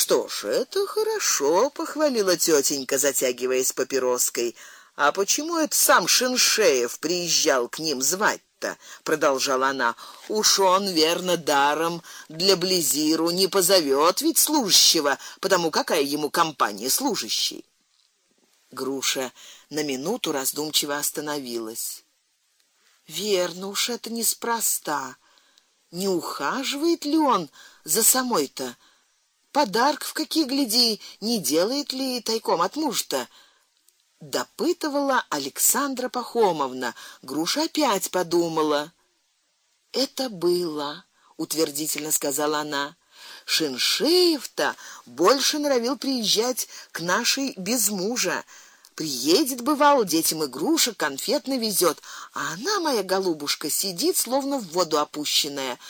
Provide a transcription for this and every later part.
Что ж, это хорошо, похвалила тетенька, затягиваясь папироской. А почему это сам Шиншеев приезжал к ним звать-то? продолжала она. Уж он верно даром для Близиру не позовет ведь служащего, потому какая ему компания служащий. Груша на минуту раздумчиво остановилась. Верно уж это неспроста. Не ухаживает ли он за самой-то? Подарков какие гляди, не делает ли тайком от мужа-то? допытывала Александра Пахомовна. Груша опять подумала. Это было, утвердительно сказала она. Шиншеев-то больше норовил приезжать к нашей без мужа. Приедет бывало, детям игрушек, конфет навезет, а она, моя голубушка, сидит словно в воду опущенная.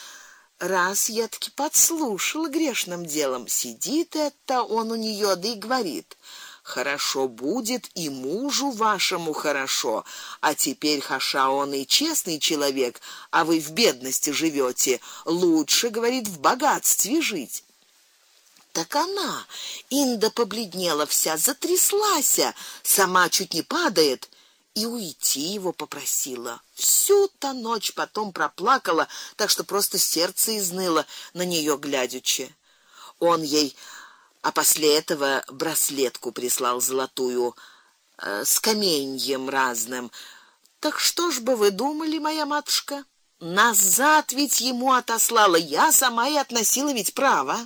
Раз я таки подслушала грешным делом, сидит это он у нее да и говорит: хорошо будет и мужу вашему хорошо. А теперь хаша он и честный человек, а вы в бедности живете, лучше, говорит, в богатстве жить. Так она, Инда побледнела вся, затряслась, сама чуть не падает и уйти его попросила. Всю та ночь потом проплакала, так что просто сердце изныло на нее глядячи. Он ей а после этого браслетку прислал золотую э, с каменьем разным. Так что ж бы вы думали, моя матушка? Назад ведь ему отослала, я сама и относила ведь право.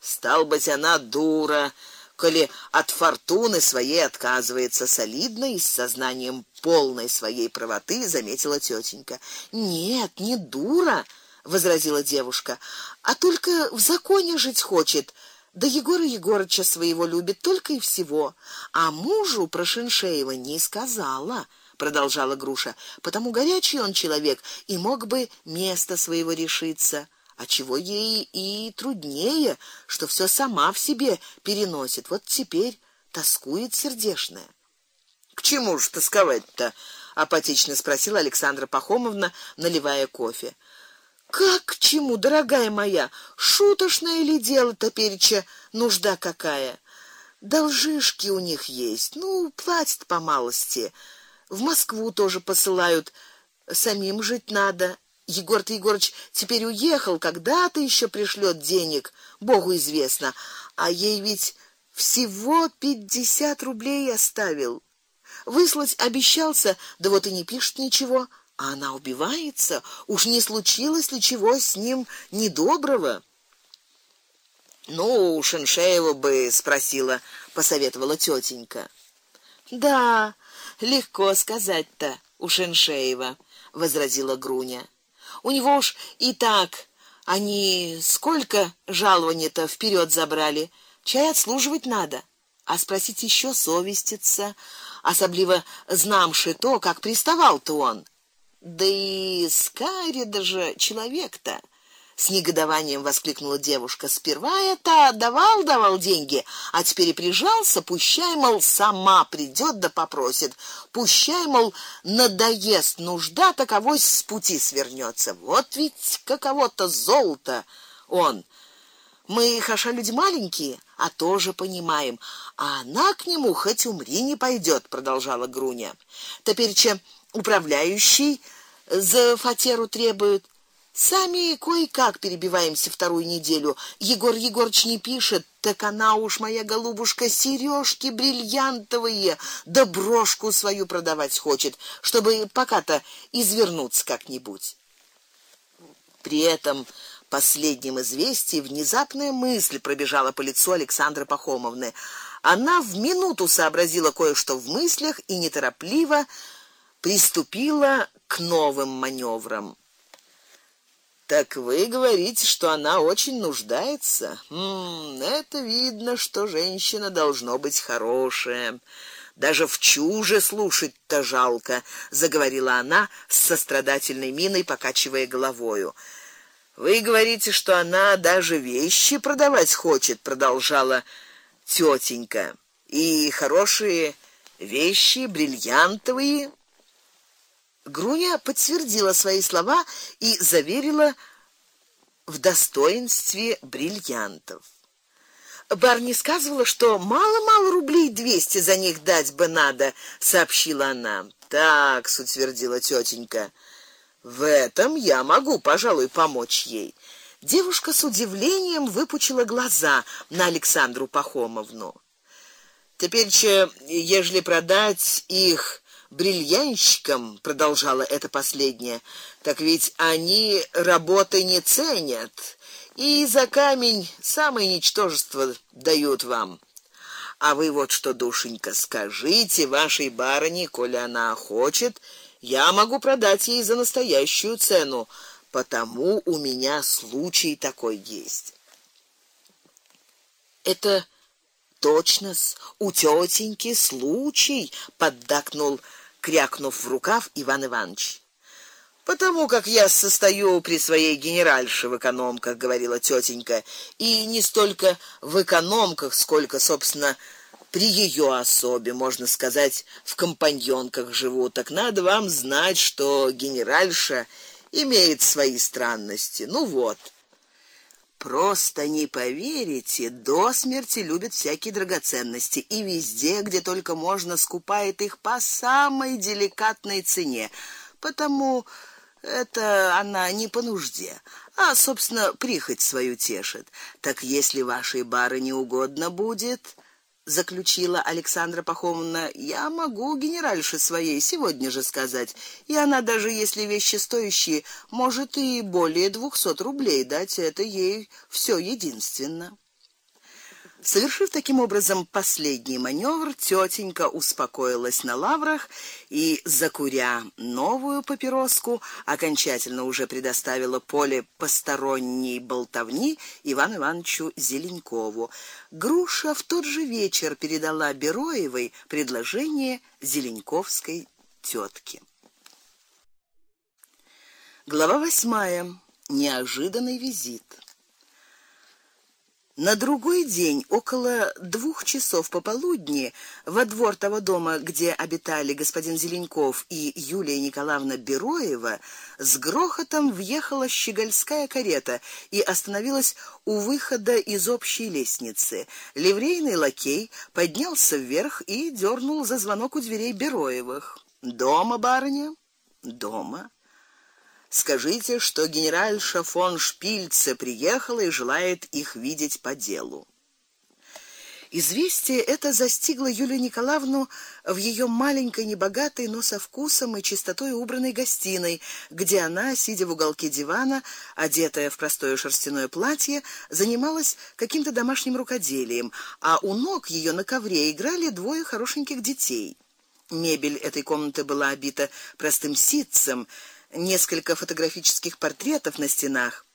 Стал быть, она дура, коли от фортуны своей отказывается солидно и с сознанием полной своей правоты, заметила тетенька. Нет, не дура, возразила девушка, а только в законе жить хочет. Да Егора Егорыча своего любит только и всего, а мужу про Шиншеева не сказала продолжала Груша. Потому горячий он человек и мог бы место своего решиться а чего ей и труднее, что все сама в себе переносит. Вот теперь тоскует сердешная. К чему ж тосковать-то? апатично спросила Александра Пахомовна, наливая кофе. Как к чему, дорогая моя? Шуточное ли дело-то переча нужда какая? Должишки у них есть. Ну, платят по малости. В Москву тоже посылают. Самим жить надо. Егор Егорыч теперь уехал, когда-то еще пришлет денег, Богу известно. А ей ведь всего пятьдесят рублей оставил. Выслать обещался, да вот и не пишет ничего, а она убивается. Уж не случилось ли чего с ним недоброго? Ну, у Шиншеева бы спросила, посоветовала тетенька. Да, легко сказать-то, у Шиншеева, возразила Груня. У него уж и так они сколько жалования-то вперед забрали. Чай отслуживать надо, а спросить еще совеститься, особливо знамши то, как приставал-то он. Да и скари даже человек-то с негодованием воскликнула девушка. Сперва это давал, давал деньги, а теперь прижался, пущай мол сама придет да попросит. Пущай мол надоест нужда, таковой с пути свернется. Вот ведь каково-то золото он. Мы хаша люди маленькие, а тоже понимаем. А она к нему хоть умри не пойдет, продолжала Груня. Теперь че управляющий за фатеру требует Сами кое-как перебиваемся вторую неделю. Егор Егорыч не пишет, так она уж моя голубушка сережки бриллиантовые, да брошку свою продавать хочет, чтобы пока-то извернуться как-нибудь. При этом последнем известии внезапная мысль пробежала по лицу Александры Пахомовны. Она в минуту сообразила кое-что в мыслях и неторопливо приступила к новым маневрам. Так вы говорите, что она очень нуждается? Хм, это видно, что женщина должно быть хорошая. Даже в чуже слушать-то жалко, заговорила она с сострадательной миной, покачивая головою. Вы говорите, что она даже вещи продавать хочет, продолжала тетенька. И хорошие вещи, бриллиантовые, Груня подтвердила свои слова и заверила в достоинстве бриллиантов. Барни сказывала, что мало-мало рублей двести за них дать бы надо, сообщила она. Так, утвердила тетенька. В этом я могу, пожалуй, помочь ей. Девушка с удивлением выпучила глаза на Александру Пахомовну. Теперь че, ежели продать их бриллиантчикам, продолжала это последнее, так ведь они работы не ценят и за камень самое ничтожество дают вам. А вы вот что, душенька, скажите вашей барыне, коли она хочет, я могу продать ей за настоящую цену, потому у меня случай такой есть. Это точно с у тётеньки случай, поддакнул, крякнув в рукав Иван Иванович. Потому как я состою при своей генеральше в экономках, говорила тётенька, и не столько в экономках, сколько, собственно, при её особе, можно сказать, в компаньонках живу. Так надо вам знать, что генеральша имеет свои странности. Ну вот. Просто не поверите, до смерти любит всякие драгоценности и везде, где только можно, скупает их по самой деликатной цене. Потому это она не по нужде, а собственно прихоть свою тешит. Так если вашей барыне угодно будет, заключила Александра Пахомовна. Я могу генеральше своей сегодня же сказать, и она даже если вещи стоящие, может и более двухсот рублей дать, это ей все единственно. Совершив таким образом последний маневр, тетенька успокоилась на лаврах и закуря новую папироску, окончательно уже предоставила поле посторонней болтовни Ивану Ивановичу Зеленкову. Груша в тот же вечер передала Бероевой предложение Зеленковской тетки. Глава восьмая. Неожиданный визит. На другой день около двух часов пополудни во двор того дома, где обитали господин Зеленков и Юлия Николаевна Бероева, с грохотом въехала щегольская карета и остановилась у выхода из общей лестницы. Ливрейный лакей поднялся вверх и дернул за звонок у дверей Бероевых. Дома барыня? Дома. Скажите, что генеральша фон Шпильце приехала и желает их видеть по делу. Известие это застигло Юлию Николаевну в ее маленькой, небогатой, но со вкусом и чистотой убранной гостиной, где она, сидя в уголке дивана, одетая в простое шерстяное платье, занималась каким-то домашним рукоделием, а у ног ее на ковре играли двое хорошеньких детей. Мебель этой комнаты была обита простым ситцем, несколько фотографических портретов на стенах,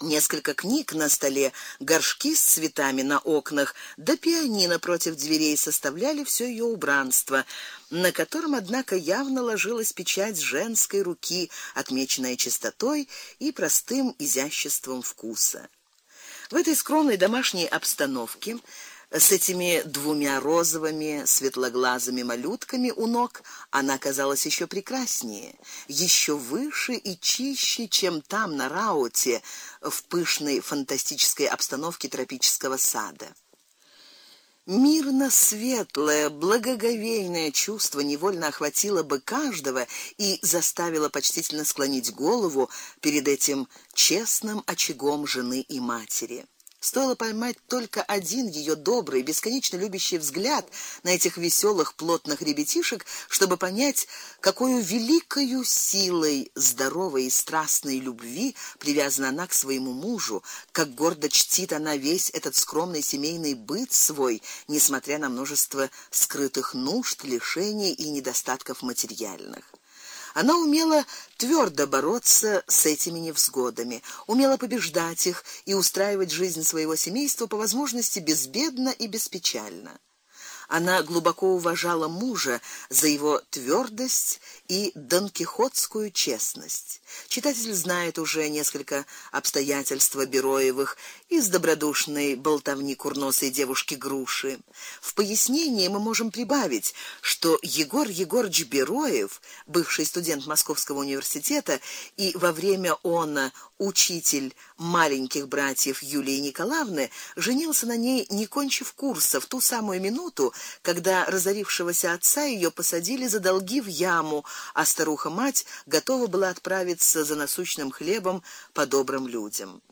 несколько книг на столе, горшки с цветами на окнах, да пианино против дверей составляли все ее убранство, на котором однако явно ложилась печать женской руки, отмеченная чистотой и простым изяществом вкуса. В этой скромной домашней обстановке с этими двумя розовыми светлоглазыми малютками у ног она казалась еще прекраснее, еще выше и чище, чем там на Рауте в пышной фантастической обстановке тропического сада. Мирно светлое, благоговейное чувство невольно охватило бы каждого и заставило почтительно склонить голову перед этим честным очагом жены и матери. Стоило поймать только один ее добрый, бесконечно любящий взгляд на этих веселых плотных ребятишек, чтобы понять, какой великою силой здоровой и страстной любви привязана она к своему мужу, как гордо чтит она весь этот скромный семейный быт свой, несмотря на множество скрытых нужд, лишений и недостатков материальных. Она умела твердо бороться с этими невзгодами, умела побеждать их и устраивать жизнь своего семейства по возможности безбедно и беспечально. Она глубоко уважала мужа за его твердость и донкихотскую честность. Читатель знает уже несколько обстоятельств Бероевых из добродушной болтовни курносой девушки Груши. В пояснении мы можем прибавить, что Егор Егорыч Бероев, бывший студент Московского университета и во время он учитель маленьких братьев Юлии Николаевны, женился на ней, не кончив курса, в ту самую минуту, когда разорившегося отца ее посадили за долги в яму, а старуха-мать готова была отправиться за насущным хлебом по добрым людям.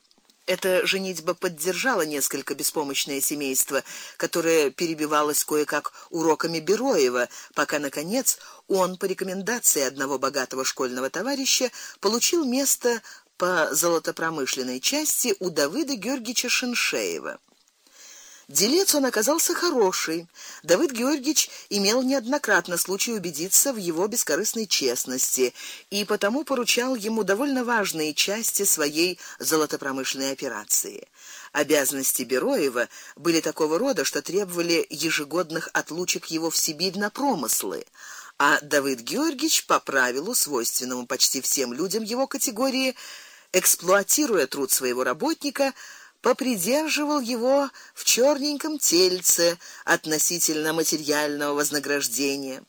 Эта женитьба поддержала несколько беспомощное семейство, которое перебивалось кое-как уроками Бероева, пока наконец он по рекомендации одного богатого школьного товарища получил место по золотопромышленной части у Давыда Георгиевича Шиншеева. Делец он оказался хороший. Давид Георгиевич имел неоднократно случай убедиться в его бескорыстной честности и потому поручал ему довольно важные части своей золотопромышленной операции. Обязанности Бероева были такого рода, что требовали ежегодных отлучек его в Сибирь на промыслы. А Давид Георгиевич по правилу, свойственному почти всем людям его категории, эксплуатируя труд своего работника, попридерживал его в чёрненьком тельце относительно материального вознаграждения.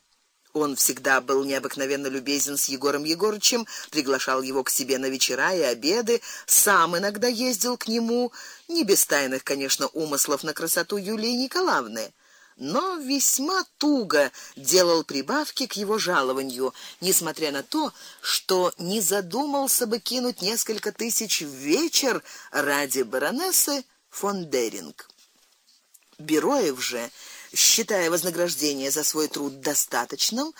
Он всегда был необыкновенно любезен с Егором Егорычем, приглашал его к себе на вечера и обеды, сам иногда ездил к нему, не без тайных, конечно, умыслов на красоту Юлии Николаевны но весьма туго делал прибавки к его жалованию, несмотря на то, что не задумался бы кинуть несколько тысяч в вечер ради баронессы фон Деринг. Бероев же, считая вознаграждение за свой труд достаточным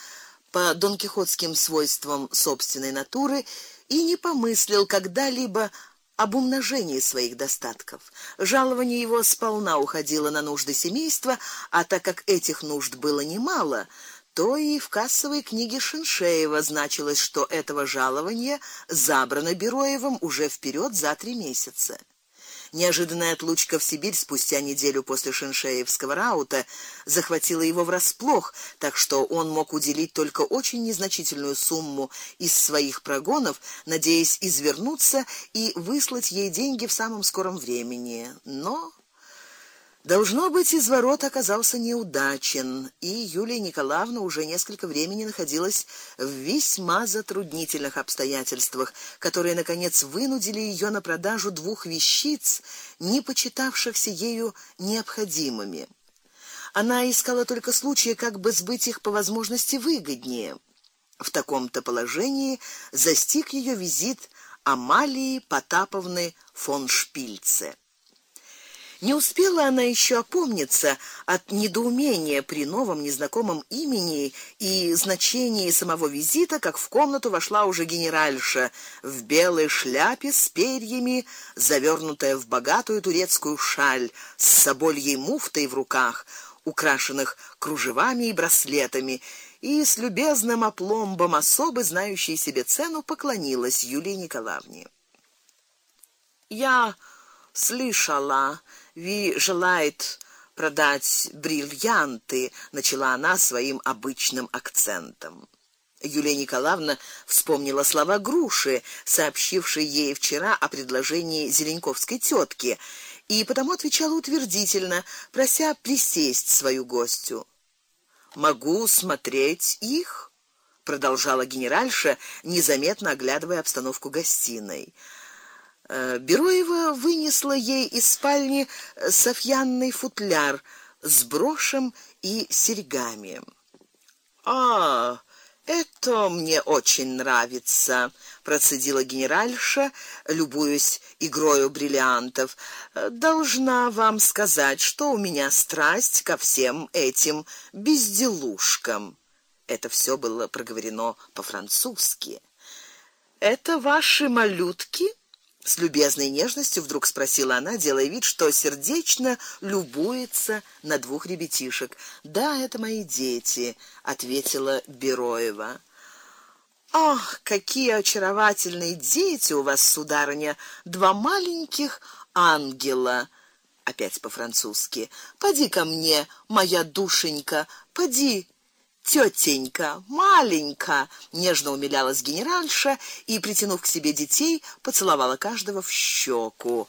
по донкихотским свойствам собственной натуры, и не помыслил когда-либо об умножении своих достатков. Жалование его сполна уходило на нужды семейства, а так как этих нужд было немало, то и в кассовой книге Шиншеева значилось, что этого жалования забрано Бероевым уже вперед за три месяца. Неожиданная отлучка в Сибирь спустя неделю после Шиншеевского раута захватила его врасплох, так что он мог уделить только очень незначительную сумму из своих прогонов, надеясь извернуться и выслать ей деньги в самом скором времени. Но Должно быть, изворот оказался неудачен, и Юлия Николаевна уже несколько времени находилась в весьма затруднительных обстоятельствах, которые наконец вынудили ее на продажу двух вещиц, не почитавшихся ею необходимыми. Она искала только случая, как бы сбыть их по возможности выгоднее. В таком-то положении застиг ее визит Амалии Потаповны фон Шпильце. Не успела она еще опомниться от недоумения при новом незнакомом имени и значении самого визита, как в комнату вошла уже генеральша в белой шляпе с перьями, завернутая в богатую турецкую шаль, с собольей муфтой в руках, украшенных кружевами и браслетами, и с любезным опломбом особо знающей себе цену поклонилась Юлии Николаевне. Я слышала, Ви желает продать бриллианты, начала она своим обычным акцентом. Юлия Николаевна вспомнила слова Груши, сообщившей ей вчера о предложении Зеленковской тетки, и потому отвечала утвердительно, прося присесть свою гостью. Могу смотреть их, продолжала генеральша, незаметно оглядывая обстановку гостиной. Э, Бероева вынесла ей из спальни э, софьянный футляр с брошем и серьгами. А, это мне очень нравится, процедила генеральша, любуясь игрой бриллиантов. Должна вам сказать, что у меня страсть ко всем этим безделушкам. Это все было проговорено по-французски. Это ваши малютки? С любезной нежностью вдруг спросила она, делая вид, что сердечно любуется на двух ребятишек. "Да, это мои дети", ответила Бероева. Ах, какие очаровательные дети у вас, сударыня, два маленьких ангела. Опять по-французски. Поди ко мне, моя душенька, поди Тётенька, маленька, нежно умилялась генеральша и притянув к себе детей, поцеловала каждого в щеку.